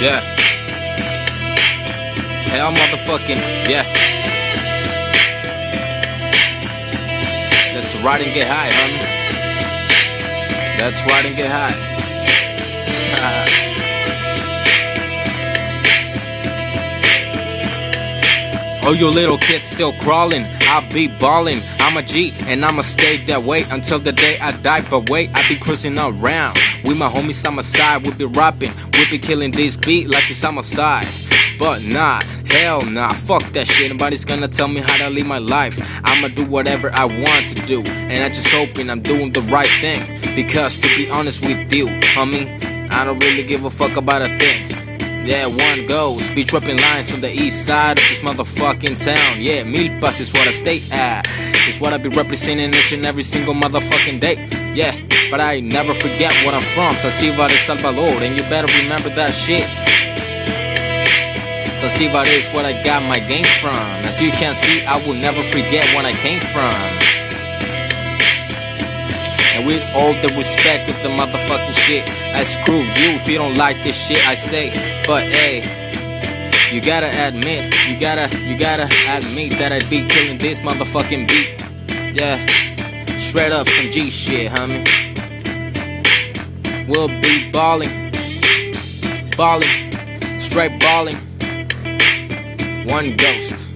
Yeah. Hell motherfucking, yeah. Let's ride and get high, homie. Let's ride and get high. Oh, your little kids still crawling. I'll be balling. I'm a G and I'ma stay that way until the day I die. But wait, I be cruising around with my homies on my side. We be rapping, we be killing this beat like it's on my side. But nah, hell nah, fuck that shit. Nobody's gonna tell me how to live my life. I'ma do whatever I want to do, and I just hoping I'm doing the right thing. Because to be honest with you, homie, I don't really give a fuck about a thing. Yeah, one ghost. Be dropping lines from the east side of this motherfucking town. Yeah, Milpas is what I stay at. It's what I be representing each and every single motherfucking day. Yeah, but I never forget where I'm from. Salsiva de Salvador, and you better remember that shit. Salsiva is what I got my game from. As you can see, I will never forget where I came from. And with all the respect of the motherfucking shit, I screw you if you don't like this shit I say. But hey, you gotta admit, you gotta, you gotta admit that I be killing this motherfucking beat. Yeah, straight up some G shit, homie. We'll be balling, balling, straight balling. One ghost.